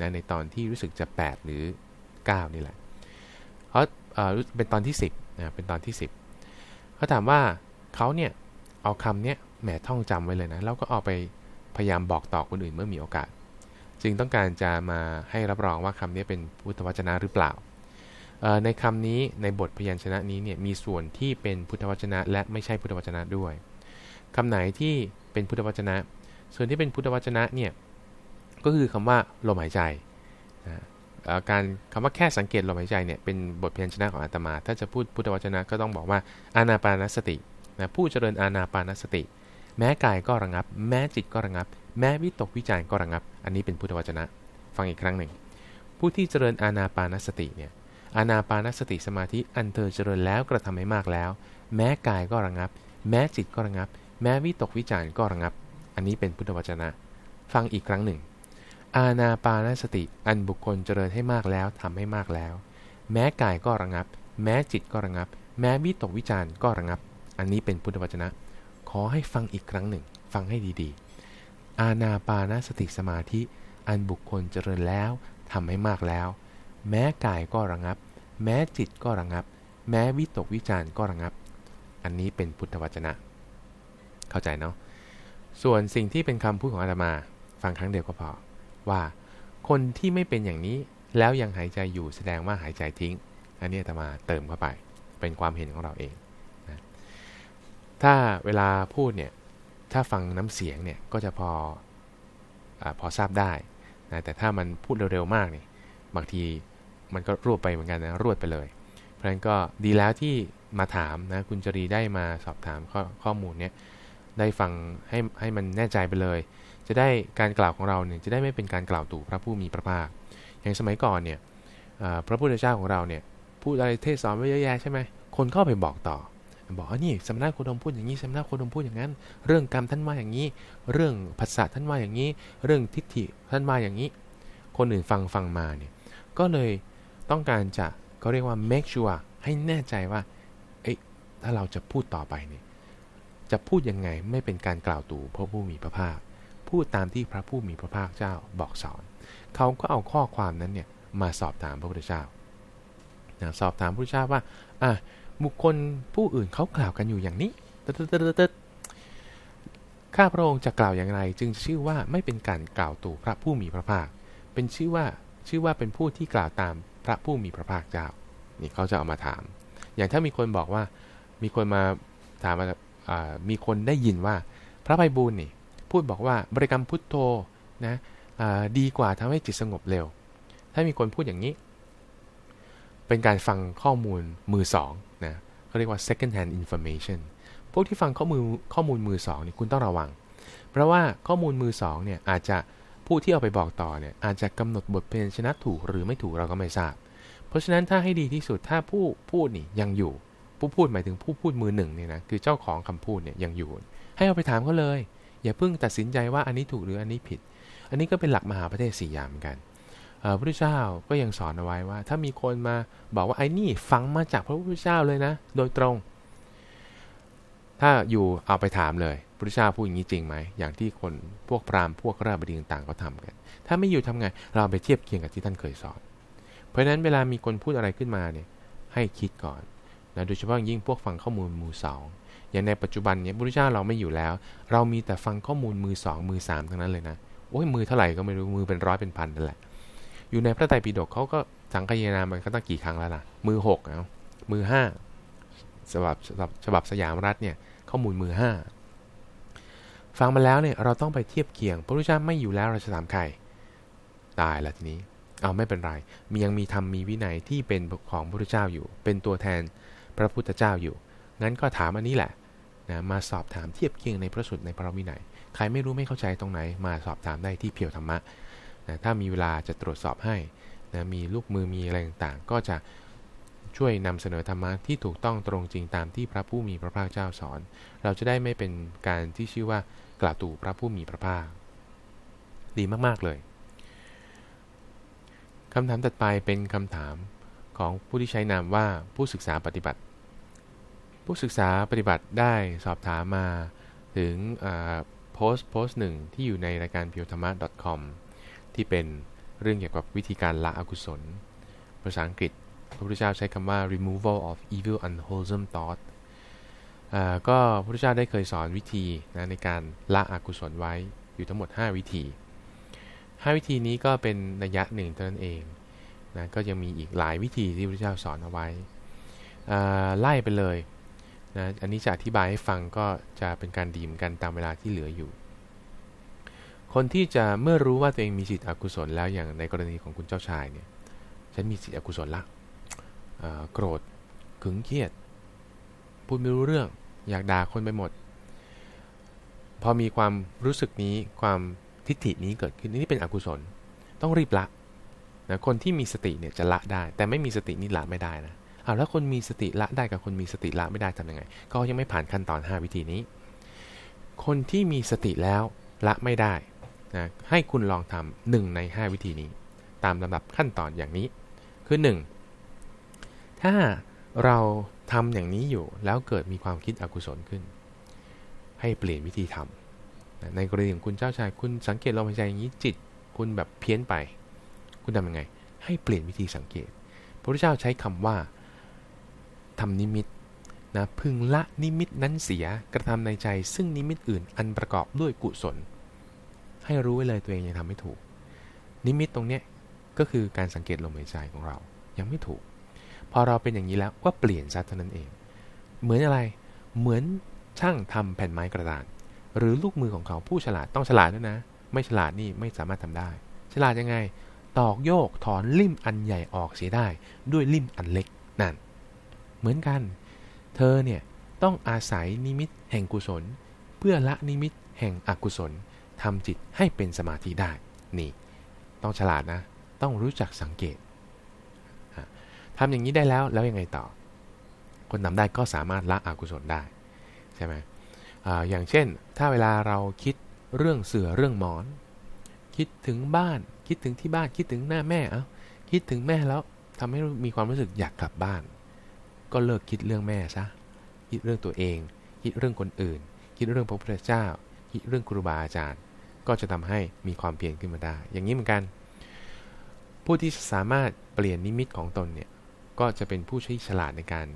Speaker 1: นะในตอนที่รู้สึกจะ 8 หรือ 9 นี่แหละเพราะเป็นตอนที่ 10นะเป็นตอนที่ 10เขาถามว่าเขาเนี่ยเอาคำเนี้ยแหมท่องจำไว้เลยนะแล้วก็เอาไปพยายามบอกต่อคนอื่นเมื่อมีโอกาส จึงต้องการจะมาให้รับรองว่าคำนี้เป็นพุทธวจนะหรือเปล่า ในคำนี้ในบทพยัญชนะนี้เนี่ยมีส่วนที่เป็นพุทธวจนะและไม่ใช่พุทธวจนะด้วยคำไหนที่เป็นพุทธวจนะ ส่วนที่เป็นพุทธวจนะเนี่ยก็คือคำว่าลมหายใจการคำว่าแค่สังเกตลมหายใจเนี่ยเป็นบทพยัญชนะของอาตมา ถ้าจะพูดพุทธวจนะก็ต้องบอกว่าอานาปานสตินะผู้เจริญอานาปานสติ แม้กายก็ระงับ แม้จิตก็ระงับแม้วิตกวิจาร์ก็ระงับ อันนี้เป็นพุทธวจนะ ฟังอีกครั้งหนึ่ง ผู้ที่เจริญอานาปานสติเนี่ยอานาปานสติสมาธิอันเธอเจริญแล้วกระทำให้มากแล้ว แม้กายก็ระงับ แม้จิตก็ระงับ แม้วิตกวิจาร์ก็ระงับ อันนี้เป็นพุทธวจนะ ฟังอีกครั้งหนึ่ง อาณาปานสติอันบุคคลเจริญให้มากแล้วทำให้มากแล้ว แม้กายก็ระงับ แม้จิตก็ระงับ แม้วิตกวิจาร์ก็ระงับ อันนี้เป็นพุทธวจนะ ขอให้ฟังอีกครั้งหนึ่ง ฟังให้ดีๆ อาณาปานสติสมาธิ อันบุคคลเจริญแล้วทำให้มากแล้ว แม้กายก็ระงับ แม้จิตก็ระงับ แม้วิตกวิจารก็ระงับ อันนี้เป็นพุทธวจนะ เข้าใจเนาะส่วนสิ่งที่เป็นคำพูดของอาตมา ฟังครั้งเดียวก็พอ ว่าคนที่ไม่เป็นอย่างนี้แล้วยังหายใจอยู่แสดงว่าหายใจทิ้ง อันนี้อาตมาเติมเข้าไป เป็นความเห็นของเราเองนะถ้าเวลาพูดเนี่ย ถ้าฟังน้ำเสียงเนี่ยก็จะพออพอทราบได้นะแต่ถ้ามันพูดเร็วๆมากเนี่ยบางทีมันก็รวบไปเหมือนกันนะรวดไปเลย เพราะฉะนั้นก็ดีแล้วที่มาถามนะคุณจรีได้มาสอบถามข้อข้อมูลเนี้ยได้ฟังให้ให้มันแน่ใจไปเลย จะได้การกล่าวของเราเนี่ยจะได้ไม่เป็นการกล่าวตู่พระผู้มีพระภาค อย่างสมัยก่อนเนี่ยพระพุทธเจ้าของเราเนี่ยพูดอะไรเทศสอนไว้เยอะแยะใช่ไหมคนก็ไปบอกต่อ บอกว่านี่สมณะโคดมพูดอย่างนี้สมณะโคดมพูดอย่างนั้น เรื่องกรรมท่านว่าอย่างนี้ เรื่องภาษาท่านว่าอย่างนี้ เรื่องทิฏฐิท่านว่าอย่างนี้ คนอื่นฟังฟังมาเนี่ยก็เลยต้องการจะเขาเรียกว่า make sure ให้แน่ใจว่าเอ๊ะถ้าเราจะพูดต่อไปเนี่ยจะพูดยังไงไม่เป็นการกล่าวตู่พระผู้มีพระภาค พูดตามที่พระผู้มีพระภาคเจ้าบอกสอน เขาก็เอาข้อความนั้นเนี่ยมาสอบถามพระพุทธเจ้าสอบถามพระพุทธเจ้าว่าอะ บุคคลผู้อื่นเขากล่าวกันอยู่อย่างนี้ตึ๊ดตึ๊ดตึ๊ดตึ๊ดข้าพระองค์จะกล่าวอย่างไร จึงชื่อว่าไม่เป็นการกล่าวตู่พระผู้มีพระภาค เป็นชื่อว่าชื่อว่าเป็นผู้ที่กล่าวตามพระผู้มีพระภาคเจ้า นี่เขาจะเอามาถาม อย่างถ้ามีคนบอกว่ามีคนมาถามมามีคนได้ยินว่า พระไพบูลนี่พูดบอกว่าบริกรรมพุทโธนะดีกว่าทำให้จิตสงบเร็ว ถ้ามีคนพูดอย่างนี้ เป็นการฟังข้อมูลมือสอง เขาเรียกว่า second hand information พวกที่ฟังข้อมูลข้อมูลมือสองนี่คุณต้องระวัง เพราะว่าข้อมูลมือสองเนี่ยอาจจะผู้ที่เอาไปบอกต่อเนี่ยอาจจะกำหนดบทเพลงชนะถูกหรือไม่ถูกเราก็ไม่ทราบ เพราะฉะนั้นถ้าให้ดีที่สุดถ้าผู้พูดนี่ยังอยู่ ผู้พูดหมายถึงผู้พูดมือหนึ่งเนี่ยนะคือเจ้าของคำพูดเนี่ยยังอยู่ ให้เอาไปถามเขาเลย อย่าเพิ่งตัดสินใจว่าอันนี้ถูกหรืออันนี้ผิด อันนี้ก็เป็นหลักมหาประเทศสี่ยางเหมือนกัน พระพุทธเจ้าก็ยังสอนเอาไว้ว่า ถ้ามีคนมาบอกว่าไอ้นี่ฟังมาจากพระพุทธเจ้าเลยนะ โดยตรง ถ้าอยู่เอาไปถามเลยพระพุทธเจ้าพูดอย่างนี้จริงไหมอย่างที่คนพวกพราหมณ์พวกราบดีต่างๆเขาทากัน ถ้าไม่อยู่ทำไงเราไปเทียบเคียงกับที่ท่านเคยสอน เพราะฉะนั้นเวลามีคนพูดอะไรขึ้นมาเนี่ยให้คิดก่อนนะโดยเฉพาะยิ่งพวกฟังข้อมูลมือสองอย่างในปัจจุบันเนี่ยพระพุทธเจ้าเราไม่อยู่แล้ว เรามีแต่ฟังข้อมูลมือสองมือสามทั้งนั้นเลยนะโอ้ยมือเท่าไหร่ก็ไม่รู้มือเป็นร้อยเป็นพันนั่นแหละ อยู่ในพระไตรปิฎกเขาก็สังคยนามันก็ตั้งกี่ครั้งแล้วล่ะ มือหกเอามือห้าฉบับฉบับสยามรัฐเนี่ยข้อมูลมือห้าฟังมาแล้วเนี่ยเราต้องไปเทียบเคียง พระพุทธเจ้าไม่อยู่แล้วเราจะถามใครตายละทีนี้ เอาไม่เป็นไร มียังมีธรรมมีวินัยที่เป็นของพระพุทธเจ้าอยู่ เป็นตัวแทนพระพุทธเจ้าอยู่ งั้นก็ถามอันนี้แหละนะมาสอบถามเทียบเคียงในพระสุดในพระวินัย ใครไม่รู้ไม่เข้าใจตรงไหน มาสอบถามได้ที่เพียวธรรมะ นะถ้ามีเวลาจะตรวจสอบให้นะมีลูกมือมีอะไรต่างๆ ก็จะช่วยนำเสนอธรรมะที่ถูกต้องตรงจริงตามที่พระผู้มีพระภาคเจ้าสอน เราจะได้ไม่เป็นการที่ชื่อว่ากล่าวตู่พระผู้มีพระภาค ดีมากๆเลยคำถามตัดไปเป็นคำถามของผู้ที่ใช้นามว่าผู้ศึกษาปฏิบัติ ผู้ศึกษาปฏิบัติได้สอบถามมาถึงโพสต์โพสต์หนึ่งที่อยู่ในรายการพิวธรรมะ .com ที่เป็นเรื่องเกี่ยวกับวิธีการละอกุศล ภาษาอังกฤษ พระพุทธเจ้าใช้คำว่า removal of evil unwholesome thought ก็พระพุทธเจ้าได้เคยสอนวิธีนะในการละอกุศลไว้อยู่ทั้งหมด 5 วิธี 5 วิธีนี้ก็เป็นนัยยะหนึ่งเท่านั้นเองนะก็ยังมีอีกหลายวิธีที่พระพุทธเจ้าสอนเอาไว้ไล่ไปเลยนะอันนี้จะอธิบายให้ฟังก็จะเป็นการดีมกันตามเวลาที่เหลืออยู่ คนที่จะเมื่อรู้ว่าตัวเองมีจิตอกุศลแล้วอย่างในกรณีของคุณเจ้าชายเนี่ยฉันมีจิตอกุศลละโกรธขึงเครียด พูดไม่รู้เรื่อง อยากด่าคนไปหมด พอมีความรู้สึกนี้ความทิฏฐินี้เกิดขึ้นนี่เป็นอกุศล ต้องรีบละนะคนที่มีสติเนี่ยจะละได้ แต่ไม่มีสตินี่ละไม่ได้นะเอาแล้วคนมีสติละได้กับคนมีสติละไม่ได้ทำยังไง ก็ยังไม่ผ่านขั้นตอน 5 วิธีนี้ คนที่มีสติแล้วละไม่ได้ นะให้คุณลองทำหนึ่งใน 5 วิธีนี้ ตามลำดับขั้นตอนอย่างนี้ คือ 1. ถ้าเราทำอย่างนี้อยู่แล้วเกิดมีความคิดอกุศลขึ้น ให้เปลี่ยนวิธีทำนะในกรณีของคุณเจ้าชายคุณสังเกตลมหายใจอย่างนี้จิต คุณแบบเพี้ยนไป คุณทำยังไง ให้เปลี่ยนวิธีสังเกต พระพุทธเจ้าใช้คำว่าทำนิมิตนะพึงละนิมิตนั้นเสียกระทำในใจซึ่งนิมิตอื่นอันประกอบด้วยกุศล ให้รู้ไว้เลยตัวเองยังทำไม่ถูก นิมิตตรงเนี้ยก็คือการสังเกตลมหายใจของเรายังไม่ถูก พอเราเป็นอย่างนี้แล้วก็เปลี่ยนซะเท่านั้นเอง เหมือนอะไรเหมือนช่างทำแผ่นไม้กระดาน หรือลูกมือของเขาผู้ฉลาดต้องฉลาดด้วยนะ ไม่ฉลาดนี่ไม่สามารถทำได้ ฉลาดยังไง ตอกโยกถอนลิ่มอันใหญ่ออกเสียได้ ด้วยลิ่มอันเล็กนั่น เหมือนกัน เธอเนี่ยต้องอาศัยนิมิตแห่งกุศล เพื่อละนิมิตแห่งอกุศล ทำจิตให้เป็นสมาธิได้ นี่ ต้องฉลาดนะ ต้องรู้จักสังเกตทำอย่างนี้ได้แล้วแล้วยังไงต่อ คนทำได้ก็สามารถละอกุศลได้ใช่ไหมออย่างเช่น ถ้าเวลาเราคิดเรื่องเสือเรื่องหมอน คิดถึงบ้าน คิดถึงที่บ้าน คิดถึงหน้าแม่เอาคิดถึงแม่แล้วทำให้มีความรู้สึกอยากกลับบ้าน ก็เลิกคิดเรื่องแม่ซะ คิดเรื่องตัวเอง คิดเรื่องคนอื่น คิดเรื่องพระพุทธเจ้า คิดเรื่องครูบาอาจารย์ ก็จะทำให้มีความเพียรขึ้นมาได้ อย่างนี้เหมือนกัน ผู้ที่สามารถเปลี่ยนนิมิตของตนเนี่ยก็จะเป็นผู้ที่ฉลาดในการ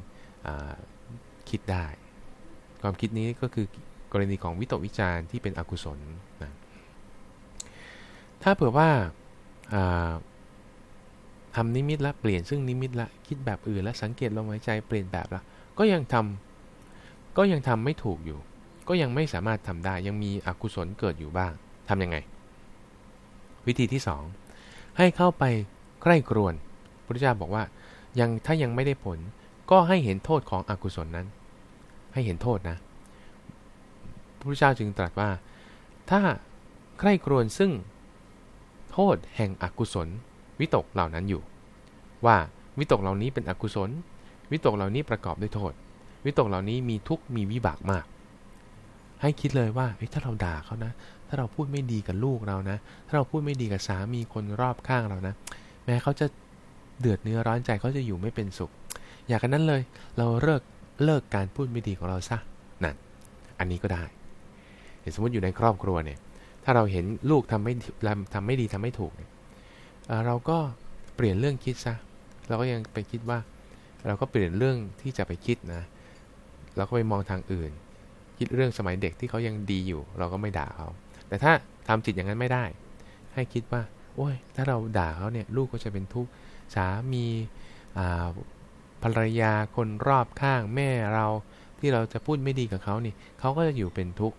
Speaker 1: คิดได้ ความคิดนี้ก็คือกรณีของวิตกวิจารณ์ที่เป็นอกุศลนะถ้าเผื่อว่าทำนิมิตละเปลี่ยนซึ่งนิมิตละคิดแบบอื่นและสังเกตลมหายใจเปลี่ยนแบบละก็ยังทำก็ยังทำไม่ถูกอยู่ ก็ยังไม่สามารถทำได้ยังมีอกุศลเกิดอยู่บ้าง ทํำยังไง วิธีที่2ให้เข้าไปใกล้กรวนพระเจ้าบอกว่า ยังถ้ายังไม่ได้ผล ก็ให้เห็นโทษของอกุศลนั้น ให้เห็นโทษนะพระพุทธเจ้าจึงตรัสว่า ถ้าใกล้กรวนซึ่งโทษแห่งอกุศล วิตกเหล่านั้นอยู่ ว่าวิตกเหล่านี้เป็นอกุศล วิตกเหล่านี้ประกอบด้วยโทษ วิตกเหล่านี้มีทุกข์มีวิบากมาก ให้คิดเลยว่าถ้าเราด่าเขานะ ถ้าเราพูดไม่ดีกับลูกเรานะ ถ้าเราพูดไม่ดีกับสามีคนรอบข้างเรานะ แม้เขาจะเดือดเนื้อร้อนใจเขาจะอยู่ไม่เป็นสุข อยากกันนั้นเลย เราเลิกเลิกการพูดไม่ดีของเราซะนั่นอันนี้ก็ได้สมมติอยู่ในครอบครัวเนี่ย ถ้าเราเห็นลูกทำไม่ทำไม่ดีทำไม่ถูกเนี่ยเราก็เปลี่ยนเรื่องคิดซะ เราก็ยังไปคิดว่า เราก็เปลี่ยนเรื่องที่จะไปคิดนะ เราก็ไปมองทางอื่น คิดเรื่องสมัยเด็กที่เขายังดีอยู่ เราก็ไม่ด่าเขา แต่ถ้าทำจิตอย่างนั้นไม่ได้ ให้คิดว่า โอ้ย ถ้าเราด่าเขาเนี่ยลูกก็จะเป็นทุกข์สามีภรรยาคนรอบข้างแม่เราที่เราจะพูดไม่ดีกับเขานี่เขาก็จะอยู่เป็นทุกข์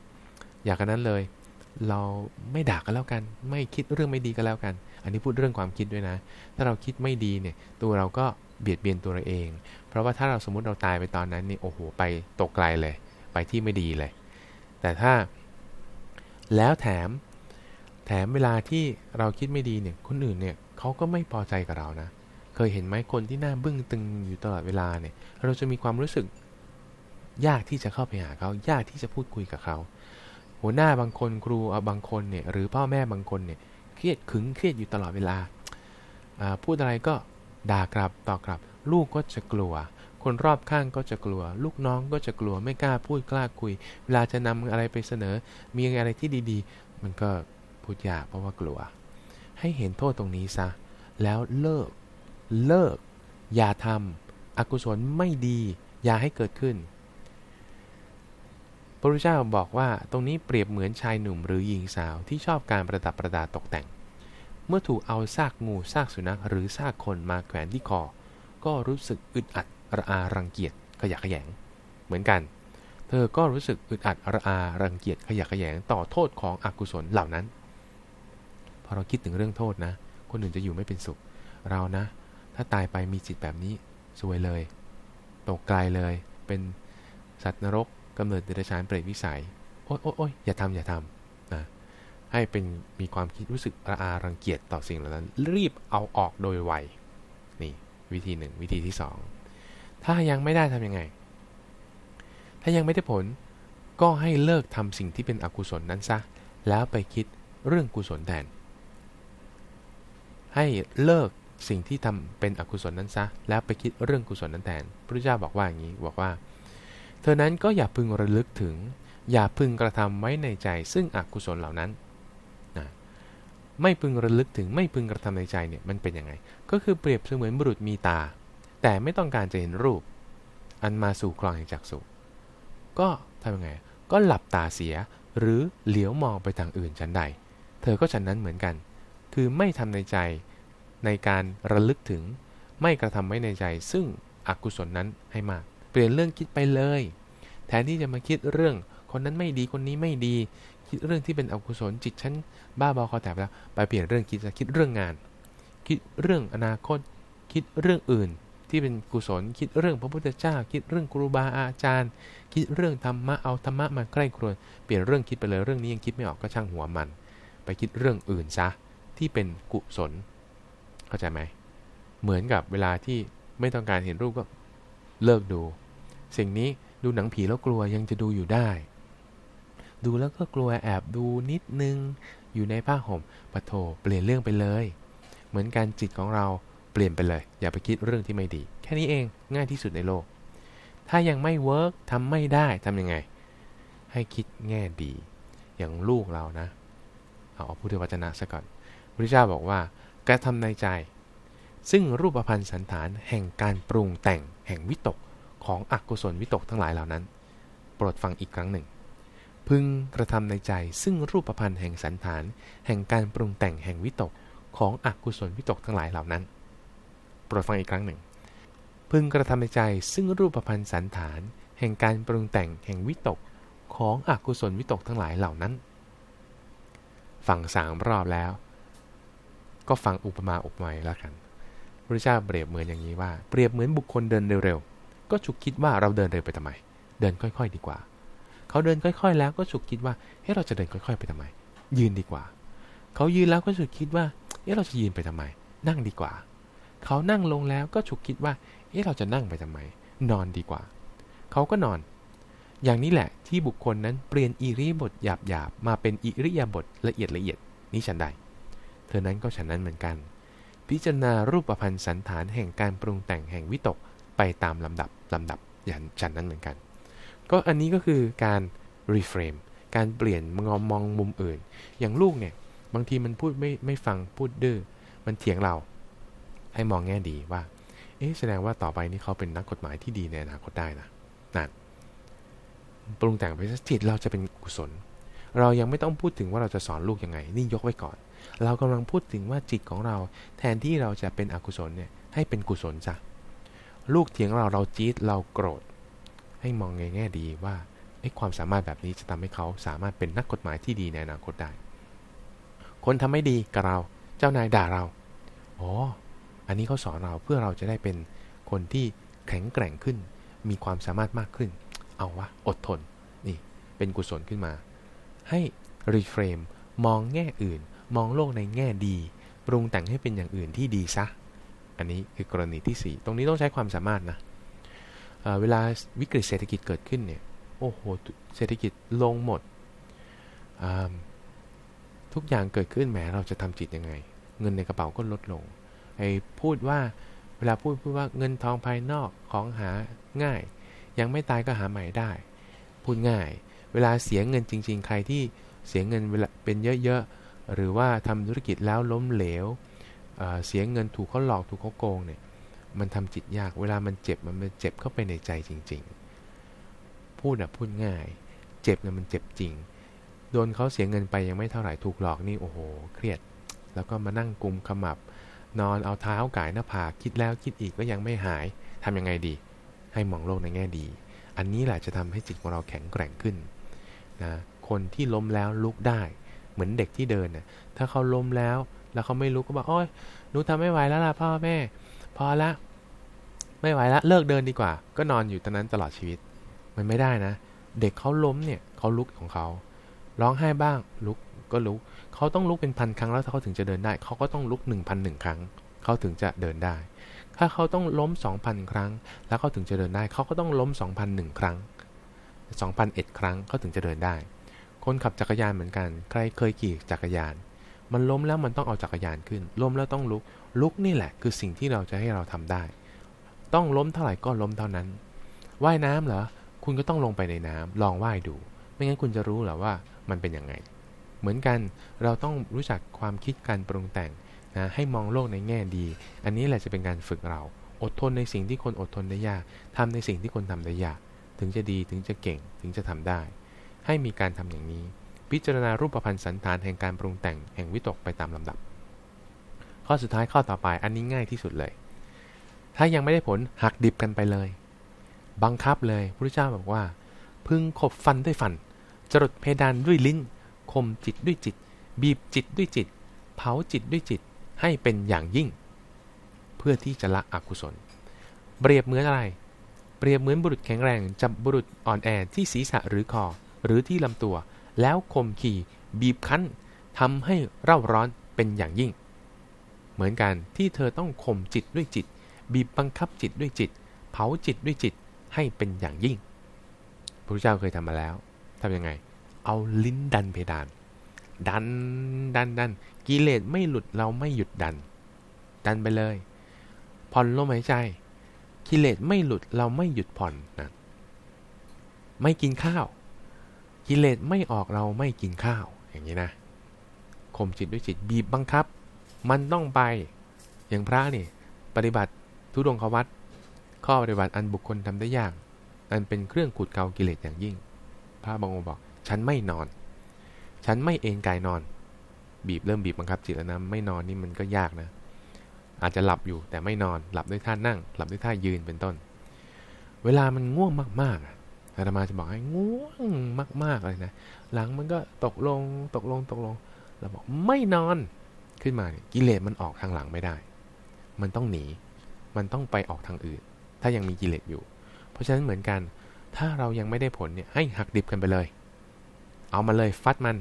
Speaker 1: อยากกันนั้นเลย เราไม่ด่ากันแล้วกัน ไม่คิดเรื่องไม่ดีกันแล้วกัน อันนี้พูดเรื่องความคิดด้วยนะ ถ้าเราคิดไม่ดีเนี่ย ตัวเราก็เบียดเบียนตัวเราเอง เพราะว่าถ้าเราสมมติเราตายไปตอนนั้นนี่โอ้โหไปตกไกลเลย ไปที่ไม่ดีเลย แต่ถ้า แล้วแถม แถมเวลาที่เราคิดไม่ดีเนี่ยคนอื่นเนี่ยเขาก็ไม่พอใจกับเรานะ เคยเห็นไหมคนที่หน้าบึ้งตึงอยู่ตลอดเวลาเนี่ย เราจะมีความรู้สึก ยากที่จะเข้าไปหาเขายากที่จะพูดคุยกับเขาหัวหน้าบางคนครูบางคนเนี่ยหรือพ่อแม่บางคนเนี่ยเครียดขึงเครียดอยู่ตลอดเวลาพูดอะไรก็ด่ากลับตอกลับ ลูกก็จะกลัว คนรอบข้างก็จะกลัว ลูกน้องก็จะกลัวไม่กล้าพูดกล้าคุย เวลาจะนำอะไรไปเสนอ มีอะไรที่ดีๆ มันก็พูดยากเพราะว่ากลัว ให้เห็นโทษตรงนี้ซะ แล้วเลิก เลิก อย่าทำอกุศลไม่ดี อย่าให้เกิดขึ้นพระพุทธเจ้าบอกว่าตรงนี้เปรียบเหมือนชายหนุ่มหรือหญิงสาวที่ชอบการประดับประดาตกแต่ง เมื่อถูกเอาซากงูซากสุนัขหรือซากคนมาแขวนที่คอก็รู้สึกอึดอัด ระอารังเกียจขยะขยง เหมือนกัน เธอก็รู้สึกอึดอัดระอารังเกียจขยะขยงต่อโทษของอกุศลเหล่านั้น พอเราคิดถึงเรื่องโทษนะ คนอื่นจะอยู่ไม่เป็นสุข เรานะ ถ้าตายไปมีจิตแบบนี้สวยเลย ตกไกลเลย เป็นสัตว์นรกกำเนิดเดรัจฉานเปรตวิสัย โอ๊ยโอ๊ยโอย่าทำอย่าทำนะให้เป็นมีความคิดรู้สึกระอารังเกียจต่อสิ่งเหล่านั้น รีบเอาออกโดยไวนี่วิธีหนึ่งวิธีที่สอง ถ้ายังไม่ได้ทํำยังไง ถ้ายังไม่ได้ผลก็ให้เลิกทำสิ่งที่เป็นอกุศลนั้นซะ แล้วไปคิดเรื่องกุศลแทน ให้เลิกสิ่งที่ทำเป็นอกุศลนั้นซะ แล้วไปคิดเรื่องกุศลนั้นแทน พระเจ้าบอกว่าอย่างนี้บอกว่า เธอนั้นก็อย่าพึงระลึกถึง อย่าพึงกระทำไว้ในใจ ซึ่งอกุศลเหล่านั้นไม่พึงระลึกถึงไม่พึงกระทำในใจเนี่ยมันเป็นยังไง ก็คือเปรียบเสมือนบุรุษมีตา แต่ไม่ต้องการจะเห็นรูป อันมาสู่คลองแห่งจักสุก็ทำยังไง ก็หลับตาเสียหรือเหลียวมองไปทางอื่นฉันใด เธอก็ฉันนั้นเหมือนกัน คือไม่ทำในใจในการระลึกถึง ไม่กระทำไว้ในใจ ซึ่งอกุศลนั้นให้มาก เปลี่ยนเรื่องคิดไปเลย แทนที่จะมาคิดเรื่องคนนั้นไม่ดีคนนี้ไม่ดี คิดเรื่องที่เป็นอกุศลจิตฉันบ้าบอคอแตกแล้ว ไปเปลี่ยนเรื่องคิดจะคิดเรื่องงาน คิดเรื่องอนาคต คิดเรื่องอื่น ที่เป็นกุศลคิดเรื่องพระพุทธเจ้า คิดเรื่องครูบาอาจารย์ คิดเรื่องธรรมะเอาธรรมะมาใกล้ครวญเปลี่ยนเรื่องคิดไปเลยเรื่องนี้ยังคิดไม่ออกก็ช่างหัวมัน ไปคิดเรื่องอื่นซะที่เป็นกุศล เข้าใจไหมเหมือนกับเวลาที่ไม่ต้องการเห็นรูปก็เลิกดู สิ่งนี้ดูหนังผีแล้วกลัวยังจะดูอยู่ได้ ดูแล้วก็กลัวแอบดูนิดนึงอยู่ในผ้าห่มปะโถเปลี่ยนเรื่องไปเลย เหมือนการจิตของเรา เปลี่ยนไปเลย อย่าไปคิดเรื่องที่ไม่ดี แค่นี้เองง่ายที่สุดในโลก ถ้ายังไม่เวิร์กทำไม่ได้ทำยังไง ให้คิดแง่ดี อย่างลูกเรานะเอาพุทธวจนะซะก่อนพระเจ้าบอกว่ากระทำในใจ ซึ่งรูปพันธ์สันฐานแห่งการปรุงแต่งแห่งวิตกของอกุศลวิตกทั้งหลายเหล่านั้น โปรดฟังอีกครั้งหนึ่ง พึงกระทำในใจซึ่งรูปพันธ์แห่งสันฐาน แห่งการปรุงแต่งแห่งวิตกของอกุศลวิตกทั้งหลายเหล่านั้น รดฟังอีกครั้งหนึ่ง พึงกระทำในใจซึ่งรูปพันธ์สันฐาน แห่งการปรุงแต่งแห่งวิตกของอกุศลวิตกทั้งหลายเหล่านั้น ฟังสามรอบแล้ว ก็ฟังอุปมาอุปไมยแล้วกันพระเจ้าเปรียบเหมือนอย่างนี้ว่า เปรียบเหมือนบุคคลเดินเร็วๆ ก็ฉุกคิดว่าเราเดินเร็วไปทำไม เดินค่อยๆดีกว่า เขาเดินค่อยๆ แล้วก็ฉุกคิดว่า เฮ้เราจะเดินค่อยๆ ไปทำไม ยืนดีกว่า เขายืนแล้วก็ฉุกคิดว่า เฮ้เราจะยืนไปทำไม นั่งดีกว่า เขานั่งลงแล้วก็ฉุกคิดว่าเฮ้เราจะนั่งไปทำไม นอนดีกว่า เขาก็นอน อย่างนี้แหละที่บุคคลนั้นเปลี่ยนอิริบทหยาบๆมาเป็นอิริยาบทละเอียดละเอียดนี่ฉันใด เธอนั้นก็ฉันนั้นเหมือนกัน พิจารณารูปพันธ์สันฐานแห่งการปรุงแต่งแห่งวิตกไปตามลำดับลำดับอย่างฉันนั้นเหมือนกัน ก็อันนี้ก็คือการรีเฟรมการเปลี่ยนมองมองมุมอื่น อย่างลูกเนี่ยบางทีมันพูดไม่ไม่ฟังพูดดื้อมันเถียงเรา ให้มองแง่ดีว่า เอ๊ะแสดงว่าต่อไปนี้เขาเป็นนักกฎหมายที่ดีในอนาคตได้นะนั่นปรุงแต่งไปจิตเราจะเป็นกุศล เรายังไม่ต้องพูดถึงว่าเราจะสอนลูกยังไง นี่ยกไว้ก่อน เรากำลังพูดถึงว่าจิตของเราแทนที่เราจะเป็นอกุศลเนี่ยให้เป็นกุศลจ้ะลูกเถียงเราเราจี๊ดเราโกรธ ให้มองในแง่ดีว่าไอ้ความสามารถแบบนี้จะทำให้เขาสามารถเป็นนักกฎหมายที่ดีในอนาคตได้ คนทำไม่ดีกับเรา เจ้านายด่าเรา อ๋อ อันนี้เขาสอนเราเพื่อเราจะได้เป็นคนที่แข็งแกร่งขึ้น มีความสามารถมากขึ้น เอาวะ อดทน นี่ เป็นกุศลขึ้นมา ให้รีเฟรมมองแง่อื่น มองโลกในแง่ดี ปรุงแต่งให้เป็นอย่างอื่นที่ดีซะ อันนี้คือกรณีที่ 4 ตรงนี้ต้องใช้ความสามารถนะเเวลาวิกฤตเศรษฐกิจเกิดขึ้นเนี่ย โอ้โห เศรษฐกิจลงหมด ทุกอย่างเกิดขึ้นแหมเราจะทำจิตยังไง เงินในกระเป๋าก็ลดลง พูดว่าเวลาพูดพูดว่าเงินทองภายนอกของหาง่าย ยังไม่ตายก็หาใหม่ได้ พูดง่าย เวลาเสียเงินจริง ๆ ใครที่เสียเงินเป็นเยอะๆหรือว่าทำธุรกิจแล้วล้มเหลวเสียเงินถูกเขาหลอกถูกเขาโกงเนี่ยมันทำจิตยากเวลามันเจ็บมันเจ็บเข้าไปในใจจริง ๆ พูดอะพูดง่าย เจ็บเนี่ยมันเจ็บจริงโดนเขาเสียเงินไปยังไม่เท่าไหร่ถูกหลอกนี่โอ้โห เครียด แล้วก็มานั่งกุมขมับ นอนเอาเท้าก่ายหน้าผากคิดแล้วคิดอีกก็ยังไม่หายทํำยังไงดี ให้มองโลกในแง่ดี อันนี้แหละจะทำให้จิตของเราแข็งแกร่งขึ้นนะคนที่ล้มแล้วลุกได้ เหมือนเด็กที่เดินน่ะถ้าเขาล้มแล้วแล้วเขาไม่ลุกก็บอกโอ้ยหนูทำไม่ไหวแล้วล่ะพ่อแม่ พอละ ไม่ไหวละเลิกเดินดีกว่า ก็นอนอยู่ตรงนั้นตลอดชีวิต มันไม่ได้นะ เด็กเขาล้มเนี่ยเขาลุกของเขาร้องไห้บ้างลุกก็ลุก เขาต้องลุกเป็นพันครั้งแล้วเขาถึงจะเดินได้ เขาก็ต้องลุกหนึ่งพันหนึ่งครั้ง เขาถึงจะเดินได้ ถ้าเขาต้องล้มสองพันครั้ง แล้วเขาถึงจะเดินได้ เขาก็ต้องล้มสองพันหนึ่งครั้งสองพันเอ็ดครั้งเขาถึงจะเดินได้ คนขับจักรยานเหมือนกัน ใครเคยขี่จักรยาน มันล้มแล้วมันต้องเอาจักรยานขึ้น ล้มแล้วต้องลุก ลุกนี่แหละ คือสิ่งที่เราจะให้เราทำได้ ต้องล้มเท่าไหร่ก็ล้มเท่านั้น ว่ายน้ำเหรอ คุณก็ต้องลงไปในน้ำลองว่ายดู ไม่งั้นคุณจะรู้หรอว่ามันเป็นยังไง เหมือนกันเราต้องรู้จักความคิดการปรุงแต่งนะให้มองโลกในแง่ดี อันนี้แหละจะเป็นการฝึกเรา อดทนในสิ่งที่คนอดทนได้ยากทำในสิ่งที่คนทำได้ยาก ถึงจะดีถึงจะเก่งถึงจะทำได้ ให้มีการทำอย่างนี้ พิจารณารูปพันธ์สันฐานแห่งการปรุงแต่งแห่งวิตกไปตามลำดับ ข้อสุดท้ายข้อต่อไปอันนี้ง่ายที่สุดเลย ถ้ายังไม่ได้ผลหักดิบกันไปเลย บังคับเลยพระเจ้าบอกว่า พึงขบฟันด้วยฟันจรดเพดานด้วยลิ้น คมจิตด้วยจิต บีบจิตด้วยจิต เผาจิตด้วยจิตให้เป็นอย่างยิ่ง เพื่อที่จะละอกุศล เปรียบเหมือนอะไร เปรียบเหมือนบุรุษแข็งแรงจับบุรุษอ่อนแอที่ศีรษะหรือคอหรือที่ลำตัว แล้วข่มขี่ บีบคั้นทำให้เร่าร้อนเป็นอย่างยิ่ง เหมือนกันที่เธอต้องข่มจิตด้วยจิต บีบบังคับจิตด้วยจิต เผาจิตด้วยจิตให้เป็นอย่างยิ่งพระเจ้าเคยทำมาแล้วทำยังไง เอาลิ้นดันเพดาน ดันดันดันกิเลสไม่หลุดเราไม่หยุดดัน ดันไปเลยผ่อนลมหายใจกิเลสไม่หลุดเราไม่หยุดผ่อนนะไม่กินข้าว กิเลสไม่ออกเราไม่กินข้าว อย่างนี้นะข่มจิตด้วยจิตบีบบังคับ มันต้องไปอย่างพระนี่ ปฏิบัติทุดงควัตข้อปฏิบัติอันบุคคลทำได้ยากอันเป็นเครื่องขุดเกากิเลสอย่างยิ่ง พระบางองค์บอก ฉันไม่นอน ฉันไม่เอนกายนอน บีบเริ่มบีบบังคับจิตแล้วนะไม่นอนนี่มันก็ยากนะ อาจจะหลับอยู่แต่ไม่นอน หลับด้วยท่านั่ง หลับด้วยท่ายืนเป็นต้น เวลามันง่วงมากๆอาตมาจะบอกให้ง่วงมากๆเลยนะ หลังมันก็ตกลงตกลงตกลง เราบอกไม่นอนขึ้นมาเนี่ยกิเลสมันออกทางหลังไม่ได้ มันต้องหนี มันต้องไปออกทางอื่น ถ้ายังมีกิเลสอยู่ เพราะฉะนั้นเหมือนกัน ถ้าเรายังไม่ได้ผลเนี่ยให้หักดิบกันไปเลย เอามาเลยฟัดมัน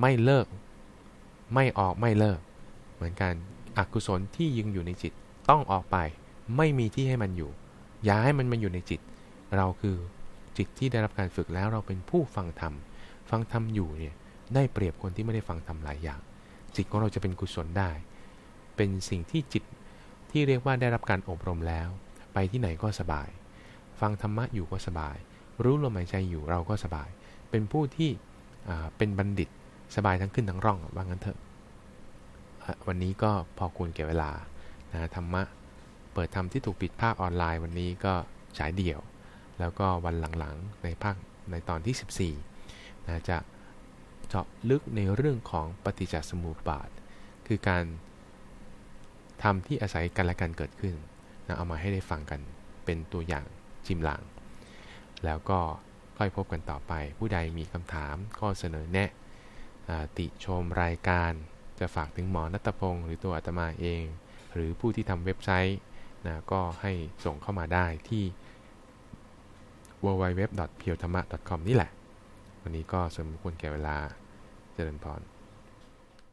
Speaker 1: ไม่เลิก ไม่ออกไม่เลิก เหมือนกันอกุศลที่ยังอยู่ในจิตต้องออกไป ไม่มีที่ให้มันอยู่ อย่าให้มันมาอยู่ในจิต เราคือจิตที่ได้รับการฝึกแล้วเราเป็นผู้ฟังธรรม ฟังธรรมอยู่เนี่ยได้เปรียบคนที่ไม่ได้ฟังธรรมหลายอย่าง จิตของเราจะเป็นกุศลได้ เป็นสิ่งที่จิตที่เรียกว่าได้รับการอบรมแล้ว ไปที่ไหนก็สบาย ฟังธรรมะอยู่ก็สบาย รู้ลมหายใจอยู่เราก็สบาย เป็นผู้ที่เป็นบัณฑิตสบายทั้งขึ้นทั้งร่องว่างั้นเถอะ วันนี้ก็พอควรเก็บเวลานะธรรมะเปิดธรรมที่ถูกปิดภาคออนไลน์วันนี้ก็ฉายเดี่ยว แล้วก็วันหลังๆในภาคในตอนที่ 14นะจะเจาะลึกในเรื่องของปฏิจจสมุปบาท คือการทำที่อาศัยกันและกันเกิดขึ้นนะเอามาให้ได้ฟังกันเป็นตัวอย่างจิมหลังแล้วก็ ค่อยพบกันต่อไป ผู้ใดมีคำถามข้อเสนอแนะติชมรายการจะฝากถึงหมอนัตพงศ์หรือตัวอาตมาเอง หรือผู้ที่ทำเว็บไซต์นะก็ให้ส่งเข้ามาได้ที่ www.p i e w t h a m a c o m นี่แหละ วันนี้ก็สมควรแก่เวลาเจริญพร